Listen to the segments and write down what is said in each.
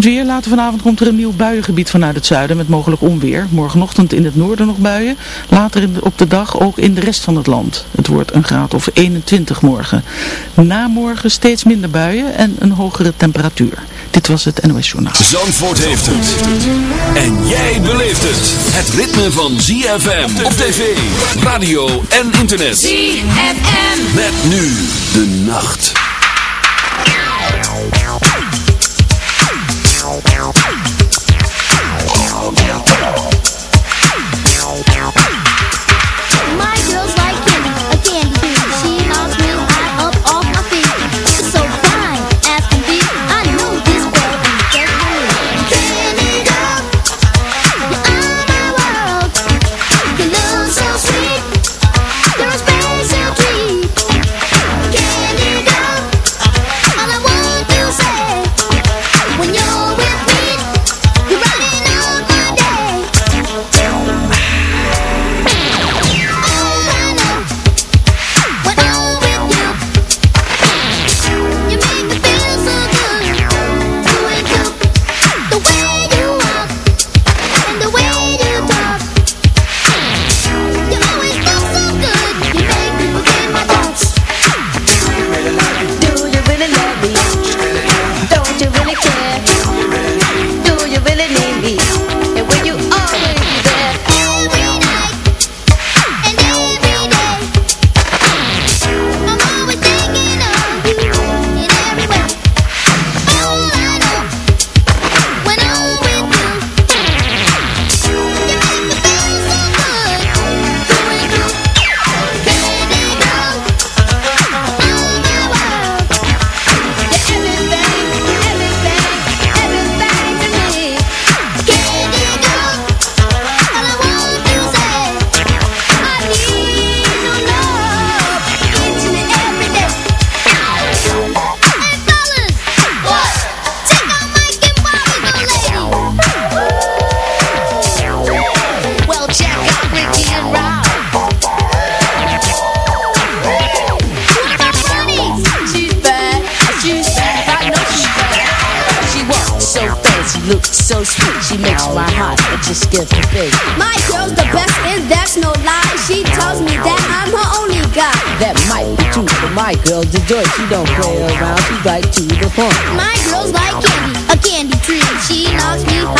Het weer, later vanavond komt er een nieuw buiengebied vanuit het zuiden met mogelijk onweer. Morgenochtend in het noorden nog buien, later op de dag ook in de rest van het land. Het wordt een graad of 21 morgen. Na morgen steeds minder buien en een hogere temperatuur. Dit was het NOS Journaal. Zandvoort heeft het. En jij beleeft het. Het ritme van ZFM op tv, radio en internet. ZFM. Met nu de nacht. Bow, bow. My girl's a joy. She don't play around, she's right to the point. My girl's like candy, a candy tree She knocks me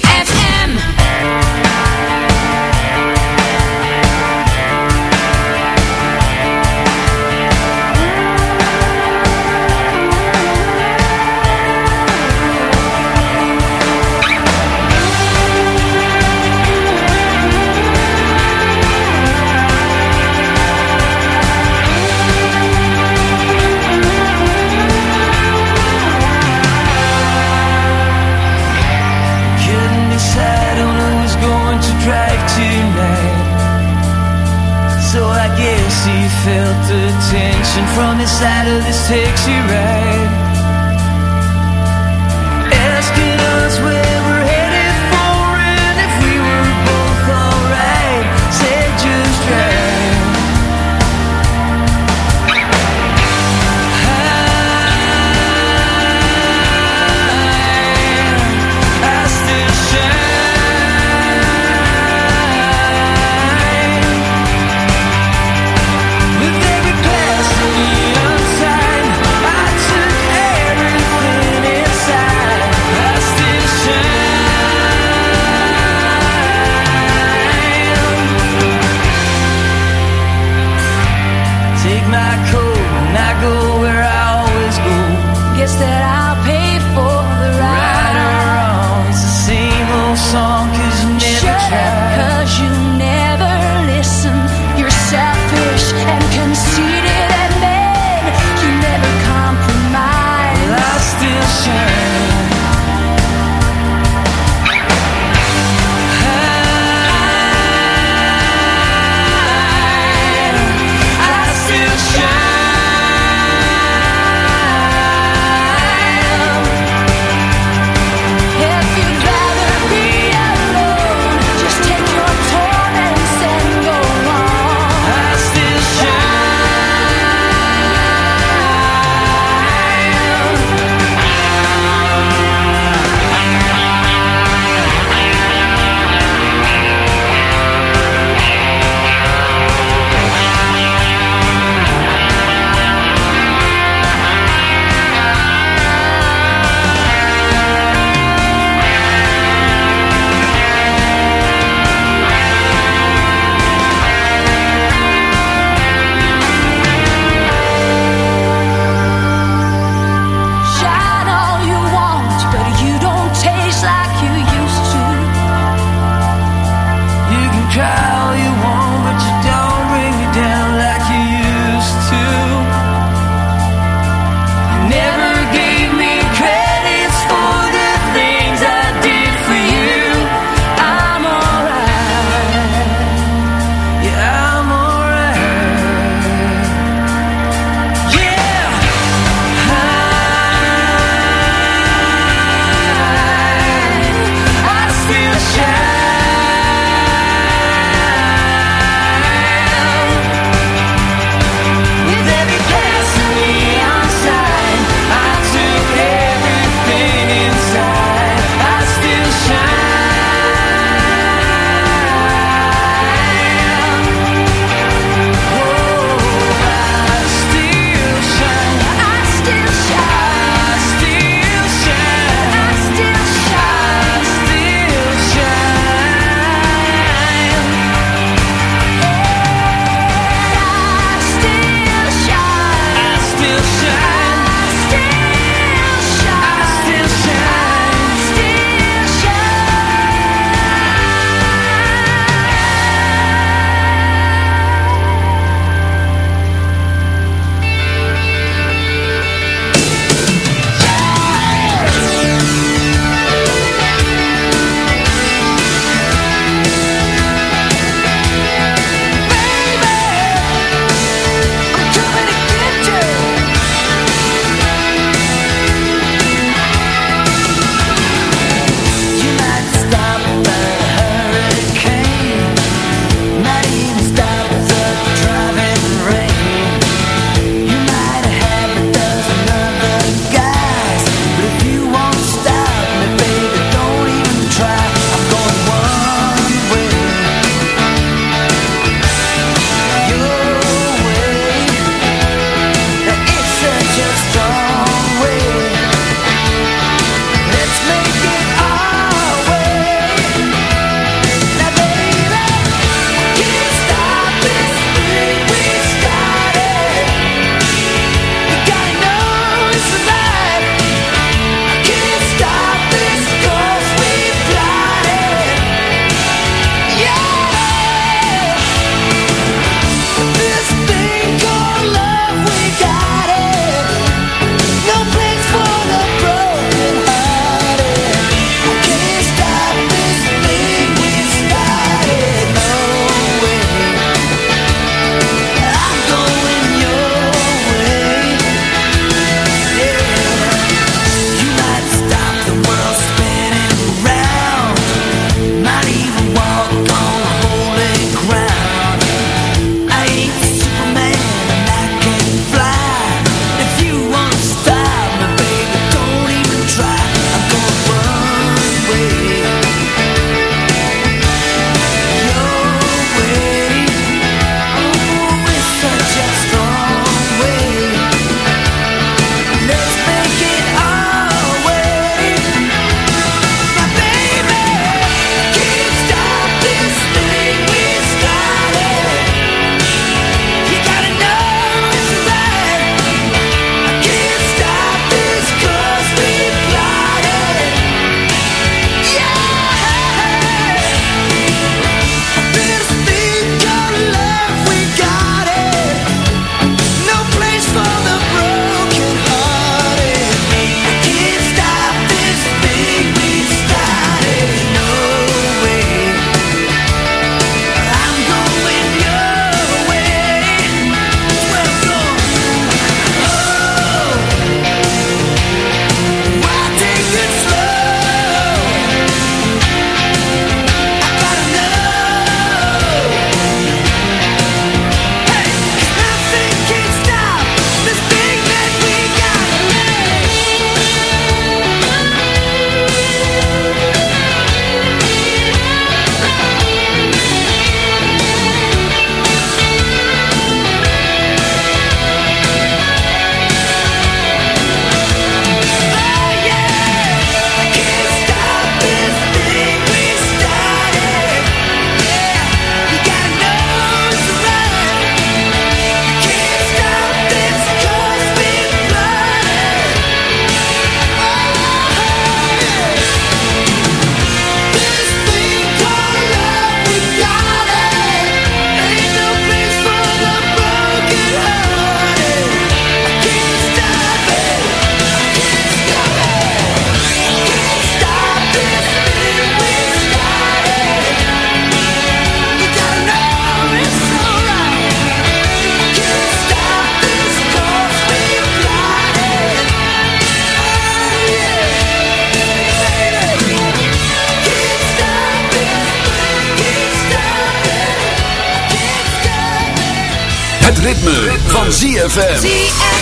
ZFM. ZFM.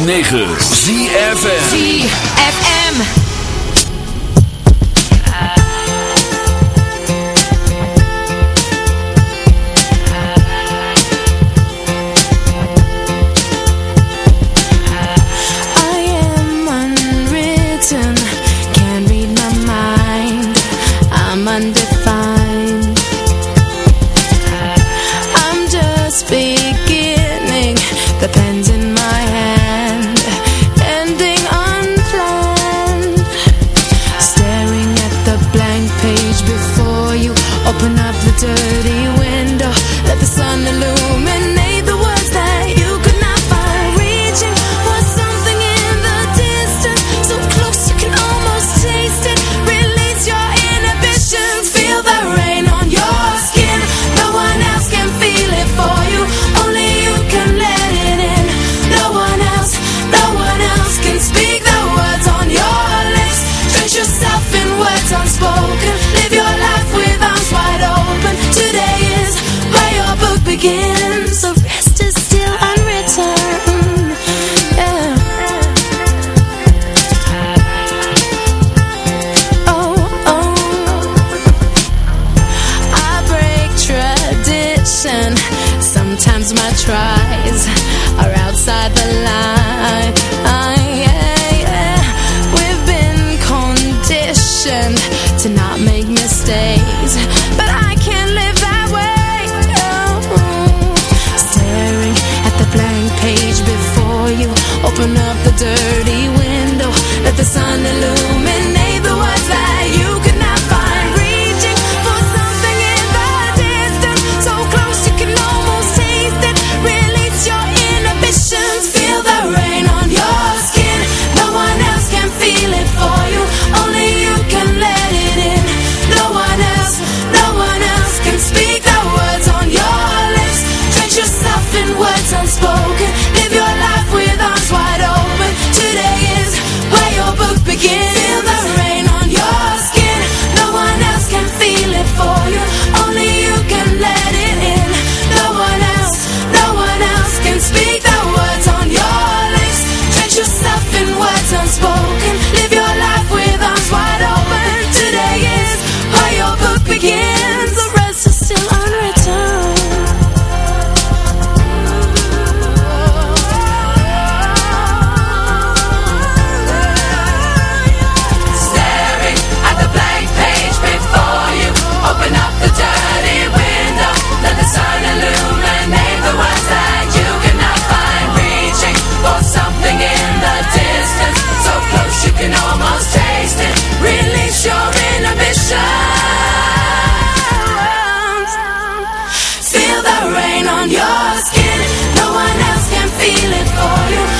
106.9 ZFN feel it for you.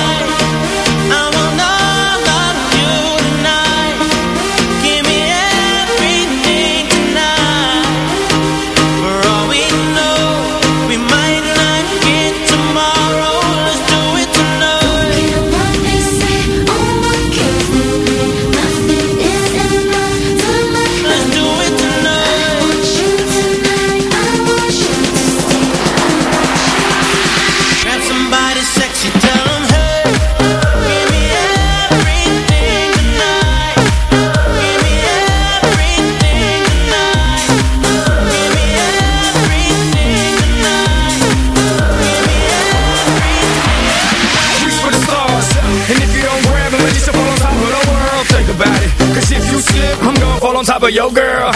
Of your girl.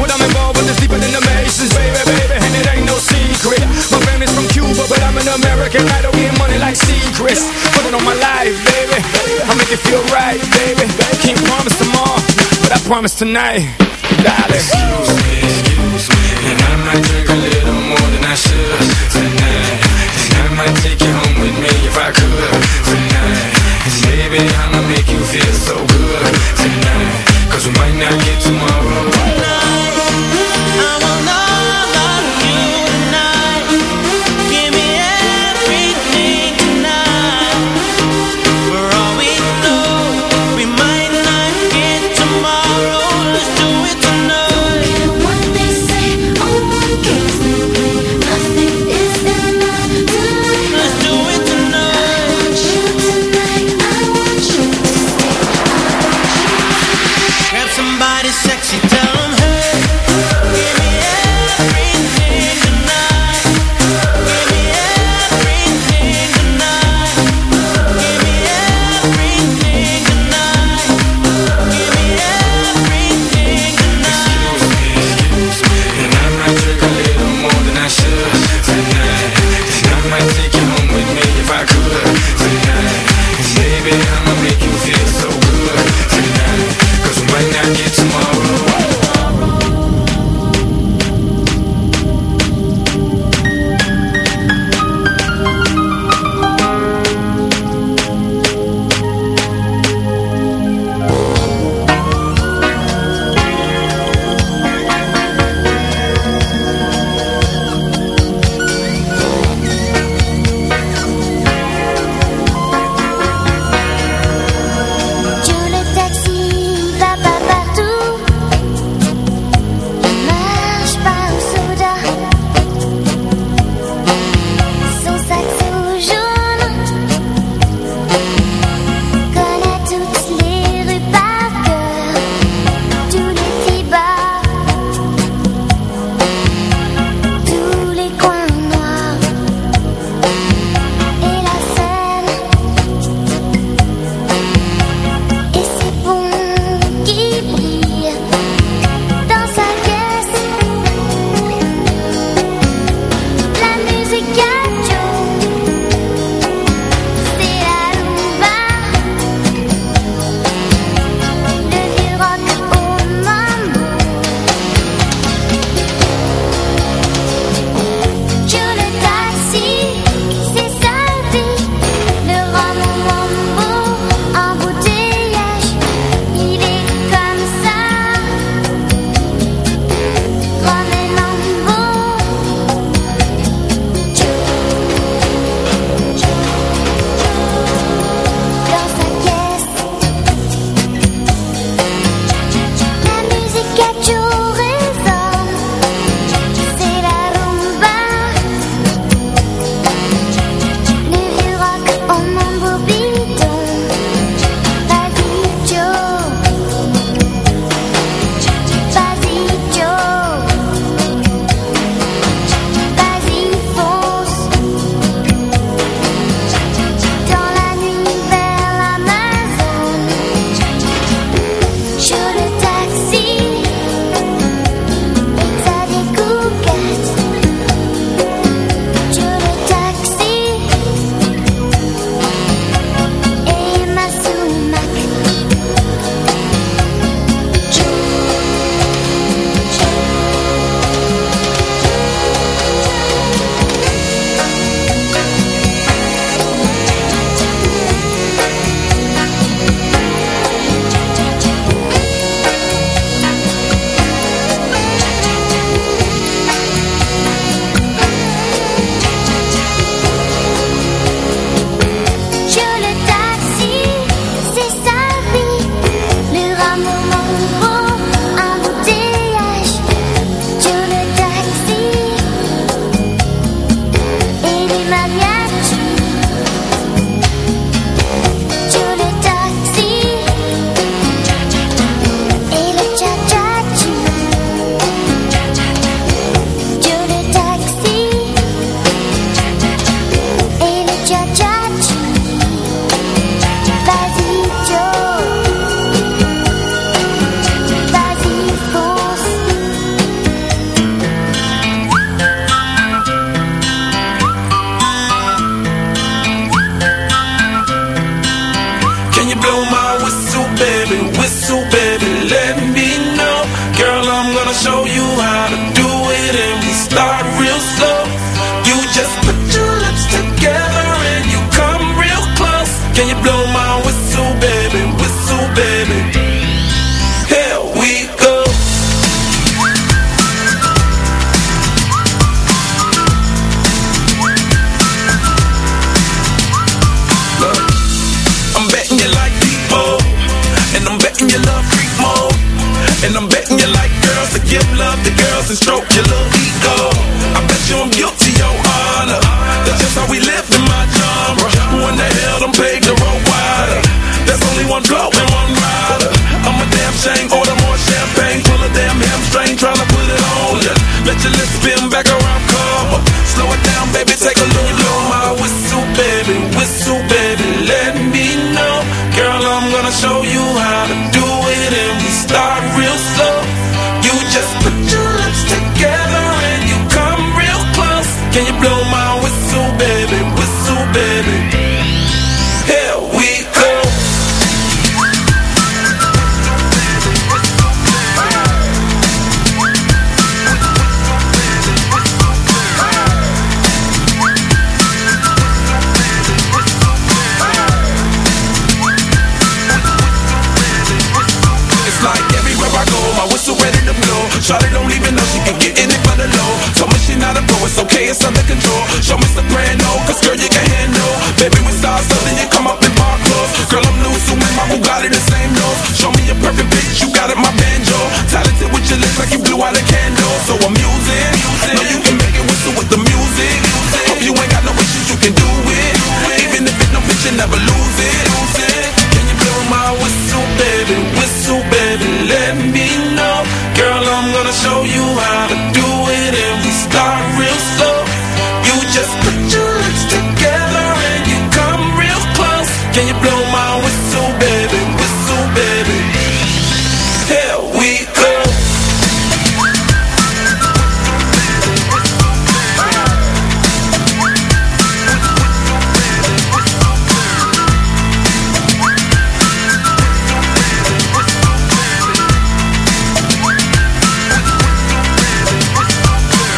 What I'm involved with is deeper than the Masons, baby, baby. And it ain't no secret. My family's from Cuba, but I'm an American. I don't get money like secrets. Put it on my life, baby. I make it feel right, baby. Can't promise tomorrow, but I promise tonight. Darling. Excuse me,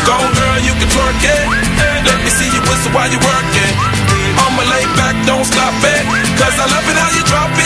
Go girl, you can twerk it. Let me see you whistle while you work it. I'ma lay back, don't stop it. Cause I love it how you drop it.